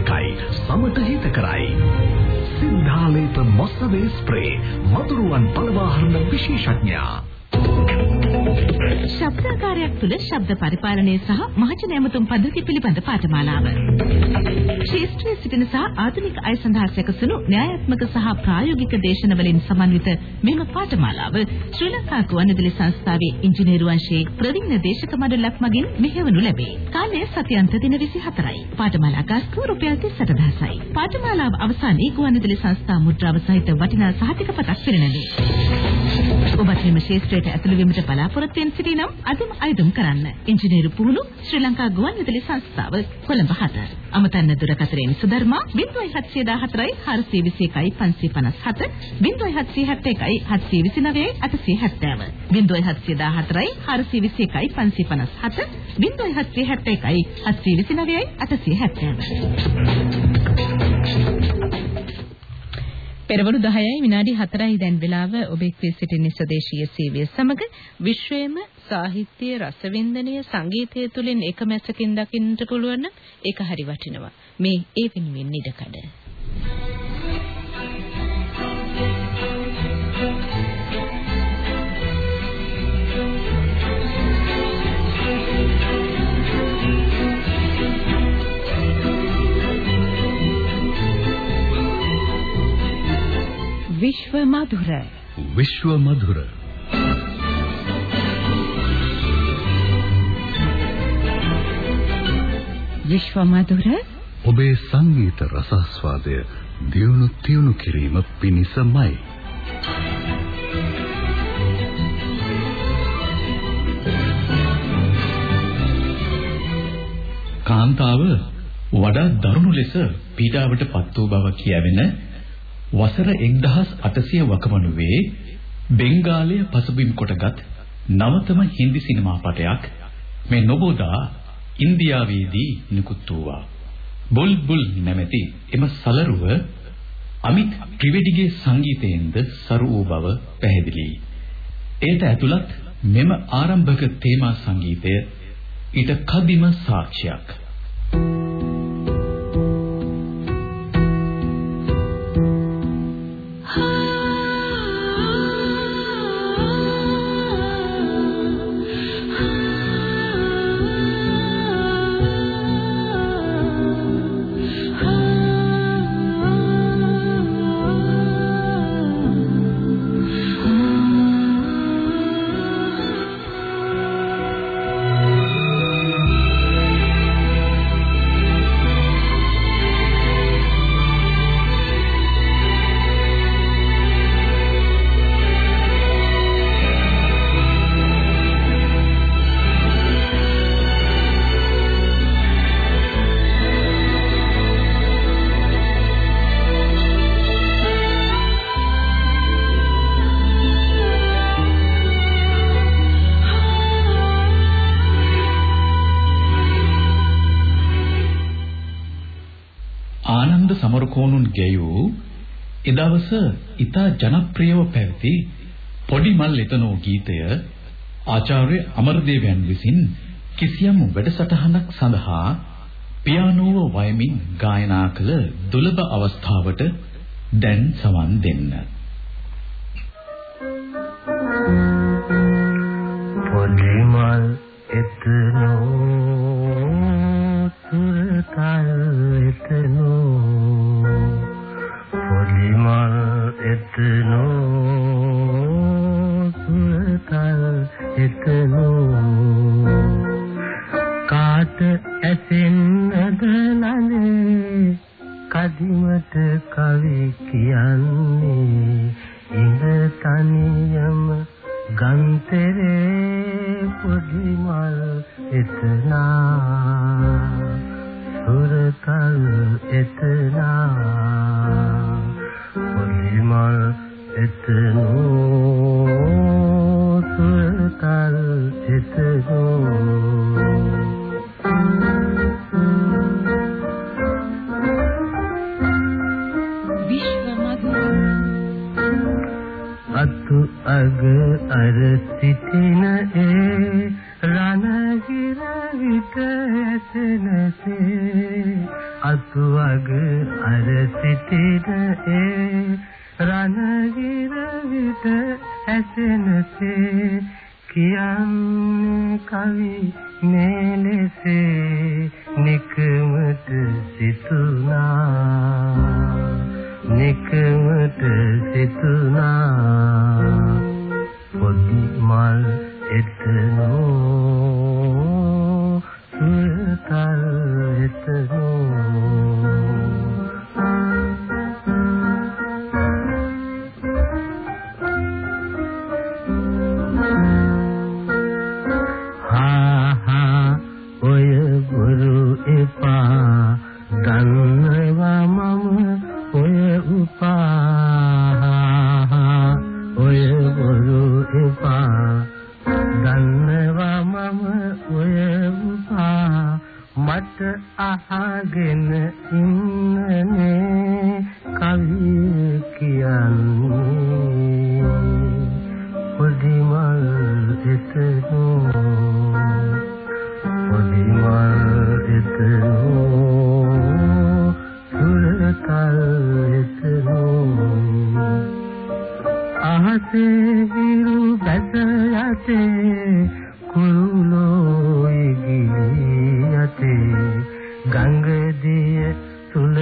ආරෝග්‍යකාරිකයි සමට හිතකරයි. සිද්ධාලේප මොස්සවේ ස්ප්‍රේ. මතුරුවන් පළවාහරණ විශේෂඥයා ශබ්දාකාරයක් තුළ ශබ්ද පරිපාලනය සහ මහජන ඇමතුම් පද්ධති පිළිබඳ පාඨමාලාව. ශාස්ත්‍රීය සිටින සහ ආධුනික අය සඳහා සැකසුණු න්‍යායාත්මක සහ ප්‍රායෝගික දේශනවලින් සමන්විත මෙම පාඨමාලාව ශ්‍රී ලංකා ගුවන්විදුලි සංස්ථාවේ ඉංජිනේරු අංශයේ ප්‍රවීණ දේශක මණ්ඩලයක් මගින් මෙහෙවනු ලැබේ. කාලය සතියන්ත දින 24යි. පාඨමාලා ගාස්තුව රුපියල් 38000යි. පාඨමාලාව අවසානයේ ගුවන්විදුලි සංස්ථා මුද්‍රාව සහිත වටිනා සහතික පතක් පිරිනැමේ. ඔබත් මෙම ශාස්ත්‍රයට ඇතුළු වීමට බලාපොරොත්තු වෙන සිටිනම් අදම අයදුම් කරන්න. ඉංජිනේරු පුහුණු ශ්‍රී ලංකා ගුවන්විදුලි සංස්ථාව කොළඹ 7. අමතන්න දුරකථනයෙන් සුධර්මා 0714 421 557 0771 729 870 0714 421 557 0771 729 870 පෙරවරු 10යි විනාඩි 4යි දැන් වෙලාව. ඔබ එක්වී සිටින්නේ ස්වදේශීය සේවය සමග විශ්වයේම සාහිත්‍ය රසවින්දනය සංගීතය තුළින් එකමැසකින් දකින්නට පුළුවන් නම් ඒක හරි වටිනවා. මේ ඒ වෙනුවෙන් ඉඩකඩ විශ්ව මధుර විශ්ව මధుර විශ්ව මధుර ඔබේ සංගීත රසස්වාදය දියුණු තියුණු කිරීම පිණිසමයි කාන්තාව වඩා දරුණු ලෙස පීඩාවට පත් වූ බව කියවෙන වසර 1800 වකමනුවේ බෙන්ගාලය පසුබිම් කොටගත් නවතම හින්දි සිනමා පටයක් මේ නොබෝදා ඉන්දියාවේදී නිකුත් වූවා. බුල්බුල් නැමැති එම සලරුව අමිත් ත්‍රිවේදිගේ සංගීතයෙන්ද සරු වූ බව පැහැදිලියි. එයට ඇතුළත් මෙම ආරම්භක තේමා සංගීතය ඊට කදිම සාක්ෂියක්. සමරකෝණුන් ගැයූ එදවස ඉතා ජනප්‍රියව පැවති පොඩි මල් එතනෝ ගීතය ආචාර්ය අමරදේවයන් විසින් කිසියම් වැඩසටහනක් සඳහා පියානෝව වයමින් ගායනා කළ දුලබ අවස්ථාවට දැන් සවන් දෙන්න. පොඩි මල් එතනෝ සුරතල් එතනෝ මල් එතනෝ සුරතල් එතනෝ. කාට ඇසෙන්නද නනේ කදිමට කවි කියන්නේ ඉඳ තනියම ගන්තරේ පොඩි මල් එතනා. සිටිද ඒ රණගිර විට ඇසෙනසේ කියන්නේ කවි නෙලසේ නිකමට සිතුනා නිකමට සිතුනා පොත් මල් එතනෝ සුරතල් එතනෝ. ගංගදිය තුල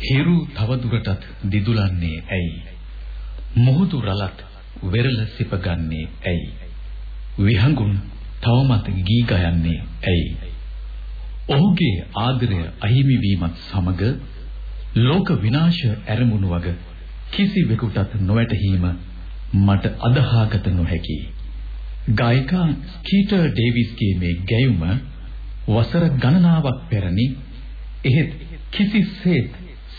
හිරු තවදුරටත් දිදුලන්නේ ඇයි? මුහුදු රළත් වෙරළ සිපගන්නේ ඇයි? විහඟුන් තවමත් ගී ගයන්නේ ඇයි? ඔහුගේ ආදරය අහිමි වීමත් සමග ලෝක විනාශය ඇරඹුණු වග කිසිවෙකුටත් නොවැටහීම මට අදහාගත නොහැකි. ගායිකා ස්කීටර් ඩේවිස්ගේ මේ ගැයුම වසර ගණනාවක් පෙරනි එහෙත් කිසිසේත්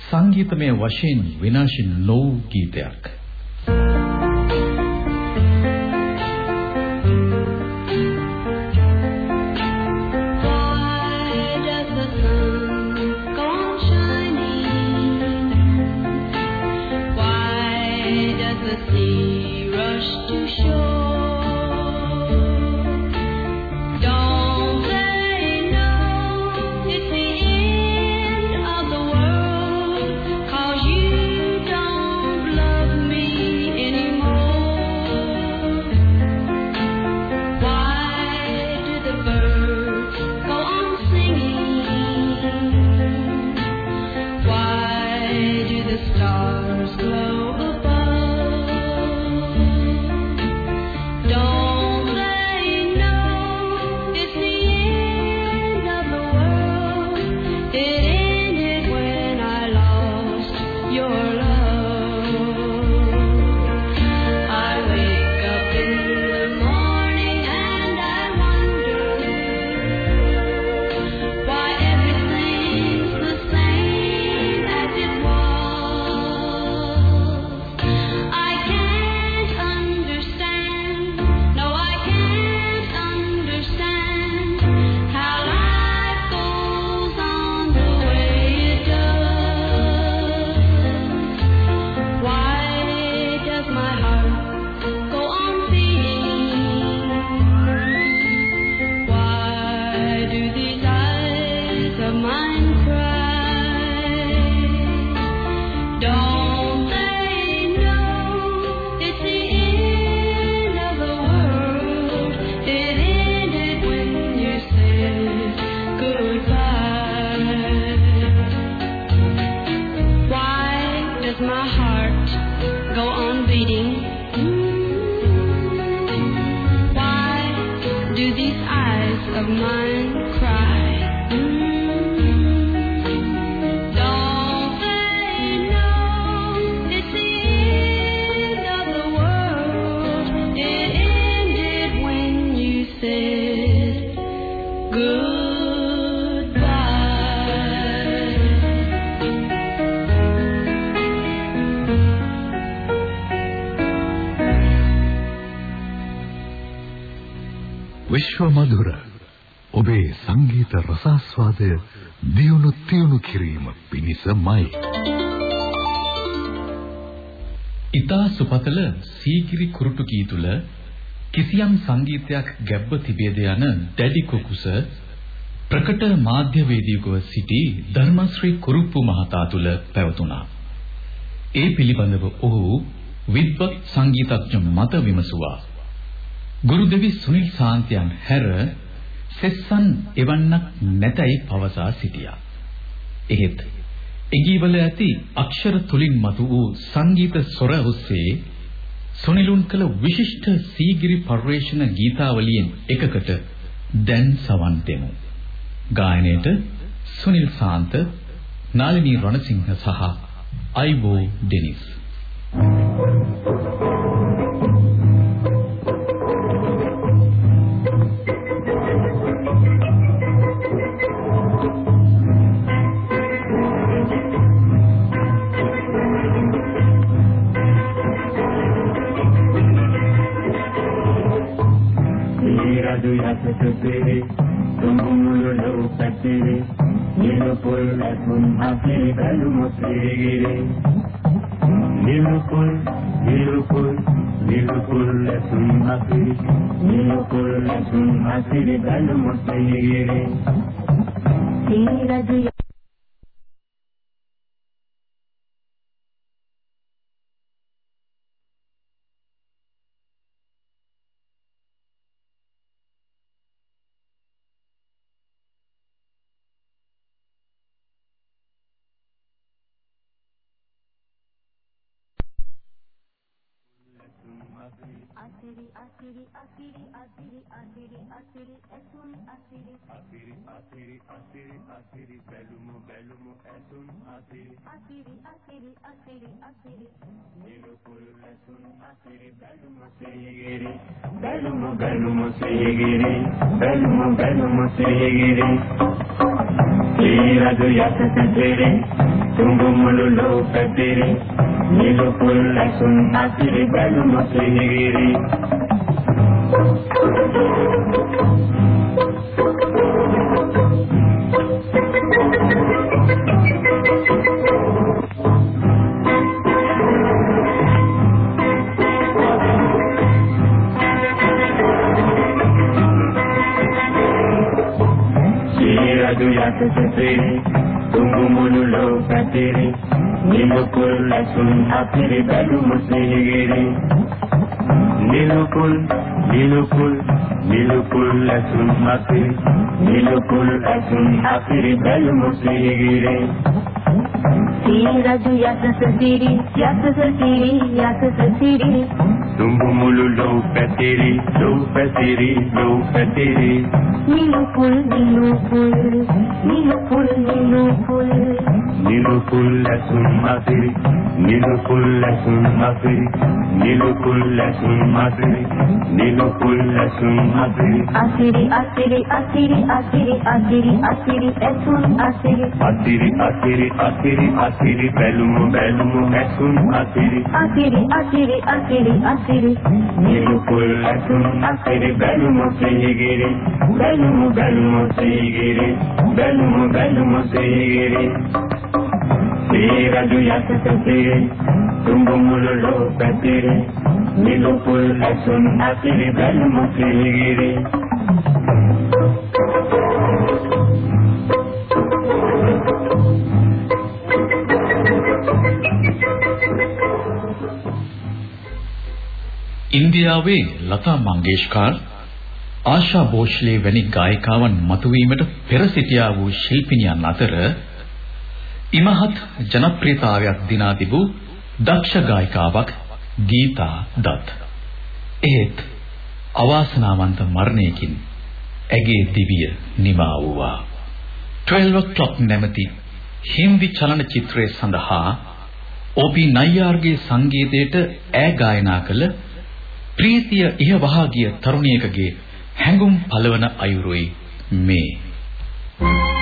සංගීතමය වශයෙන් විනාශ නොවූ ගීතයක්. විශ්ව මధుර ඔබේ සංගීත රසාස්වාදය දියුණු තියුණු කිරීම පිණිසමයි. ඊතා සුපතල සීගිරි කුරුටු ගී තුල කිසියම් සංගීතයක් ගැබ්ව තිබේද යන දැඩි කුකුස ප්‍රකට මාධ්‍යවේදියෙකුව සිටි ධර්මශ්‍රී කුරුප්පු මහතා තුල පැවතුණා. ඒ පිළිබඳව ඔහු විද්වත් සංගීතඥ මත විමසුවා. ගුරුදෙවි සුනිල් සාන්තයන් හැර සෙස්සන් එවන්නක් නැතයි පවසා සිටියා. එහෙත් එගීවල ඇති අක්ෂර තුලින් මතු වූ සංගීත ස්වර ඔස්සේ සුනිලුන් කළ විශිෂ්ට සීගිරි පරිවේෂණ ගීතාවලියෙන් එකකට දැන් සවන් දෙමු. ගායනයේට සුනිල් සාන්ත, නාලිනී රණසිංහ සහ අයිබෝ ඩෙනිස්. රජු අතුන් අපේ බැලුම පෙරේ නිලපොල් නිලපොල් නිලපොල් අතුන් අපේ නිලපොල් අතුන් අපේ Asiri, asiri, asiri, asiri, asiri, asiri, esun, asiri. Asiri, asiri, asiri, asiri, belumu, belumu, esun, asiri. Asiri, asiri, asiri, asiri. Nilupul, esun, asiri, belumu, seyigiri. Belumu, belumu, seyigiri. Belumu, belumu, seyigiri. Iradu yatasadiri. Tungumulu lokadiri. Nilupul, esun, asiri, belumu, seyigiri. Siradu yatasadiri. Esun, asiri, belumu, seyigiri. Nilupul, Nilupul, Nilupul asun apiri, Nilupul asun apiri belu musigiri. Raju yasasa siri, yasasa siri, yasasa siri. Tumbumulu low patiri, low patiri, low patiri. Nilupul, nilupul, nilupul, nilupul. Nilupul asun apiri, Nilupul asun apiri, Nilupul asun apiri, Nilupul asun apiri. Asiri, asiri, asiri, asiri, asiri, asiri, esun, asiri. Asiri, asiri, asiri, asiri, belumu, belumu, asun asiri. Asiri, asiri, asiri, asiri. Nilupul asun asiri, belumu, seyigiri. Belumu, belumu, seyigiri. Belumu, belumu, seyigiri. Siraju yasasa siri, tumbumulu lokatiri. ඉන්දියාවේ ලතා මංගেশකර් ආශා භෝස්ලේ වැනි ගායිකාවන් මතුවීමට පෙර සිටියා වූ ශිල්පිනියන් අතර ඉමහත් ජනප්‍රියතාවයක් දිනා තිබූ දක්ෂ ගායිකාවක් ගීතා දත්. එහෙත් අවාසනාවන්ත මරණයකින් ඇගේ දිවිය නිමා වූවා. 12 o'clock නැමැති හින්දි චලනචිත්‍රය සඳහා ඔබි නයියාර්ගේ සංගීතයට ඈ ගායනා කළ ප්‍රීතිය ඉහවහා ගිය තරුණියකගේ හැඟුම් පළවන අයුරුයි මේ. Thank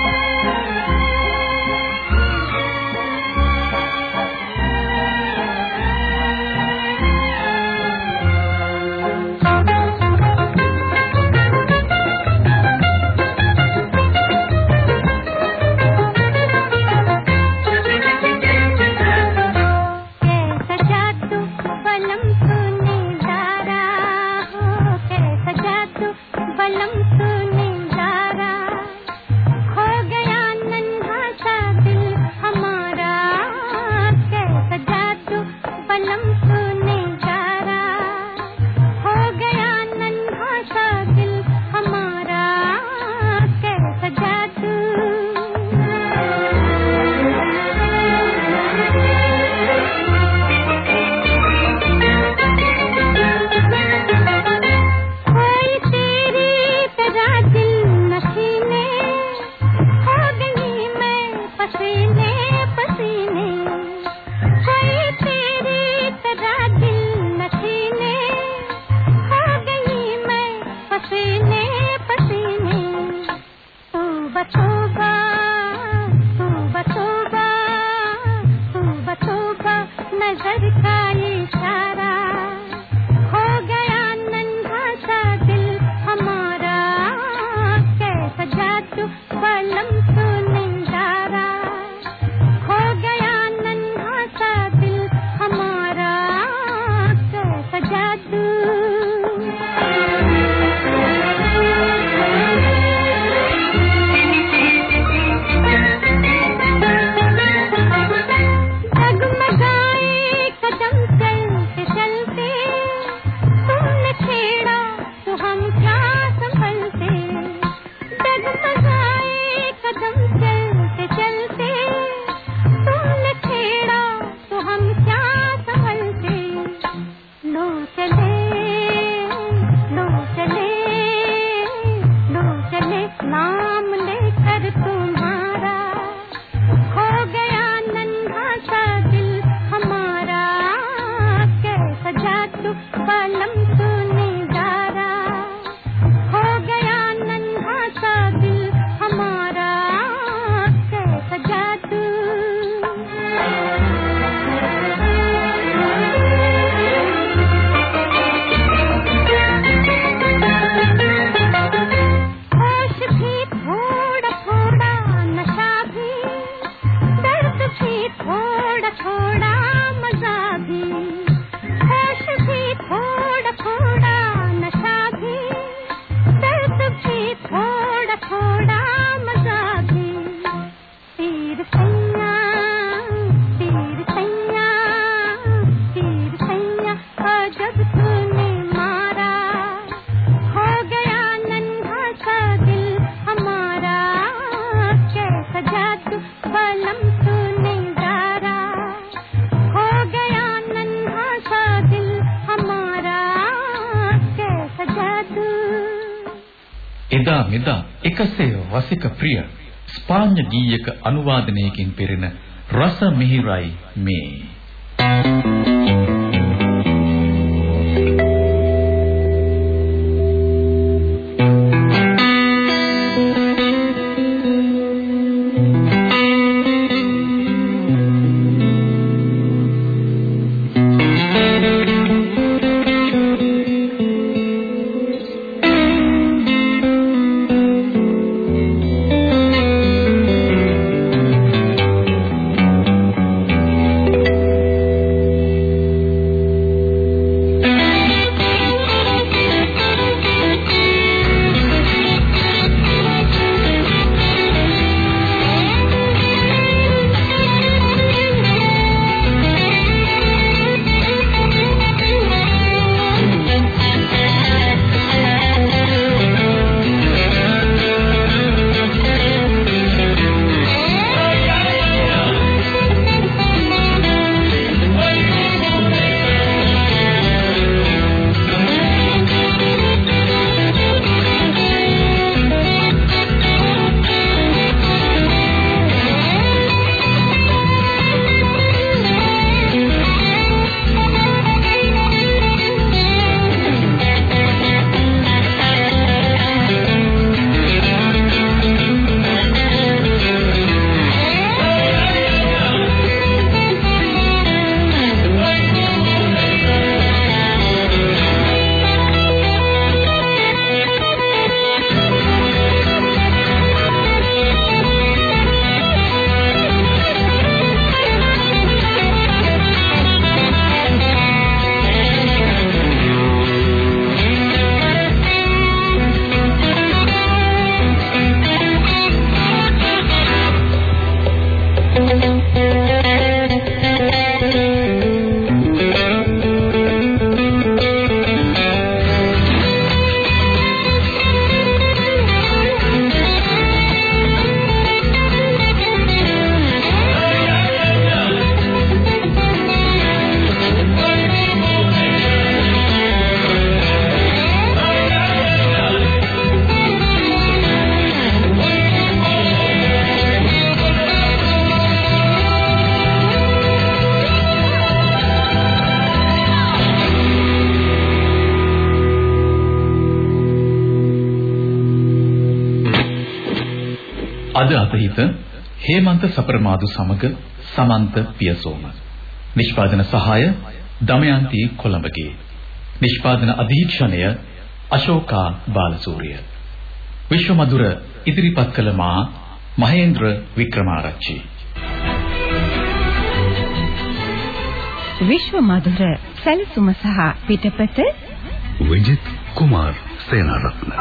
එකසේ වසික ප්‍රිය ස්පාඤ්ඤ ගීයක අනුවාදනයකින් පෙරෙන රස මිහිරයි මේ Thank you. හේමන්ත සපරමාදු සමග සමන්ත පියසෝම. නිෂ්පාදන සහාය දමයන්ති කොළඹගේ. නිෂ්පාදන අධීක්ෂණය අශෝකා බාලසූරිය. විශ්වමధుර ඉදිරිපත් කළ මා මහේන්ද්‍ර වික්‍රමාරච්චි. විශ්වමధుර සැලසුම සහ පිටපත විජිත් කුමාර් සේනාරත්න.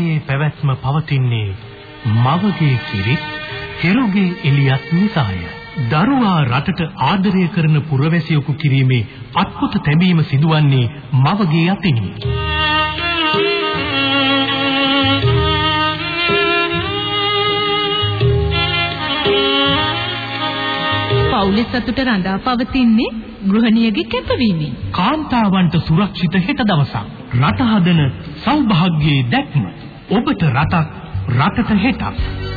ලෝකයේ පැවැත්ම පවතින්නේ මවගේ කිරිත් හිරුගේ එළියත් නිසාය. දරුවා රටට ආදරය කරන පුරවැසියෙකු කිරීමේ අත්පොත තැබීම සිදුවන්නේ මවගේ අතිනි. පවුලේ සතුට රඳා පවතින්නේ ගෘහණියගේ කැපවීමෙන්. කාන්තාවන්ට සුරක්ෂිත හෙට දවසක්. රට හදන සෞභාග්‍යයේ දැක්ම ඔබට රටක් රටට හෙටක්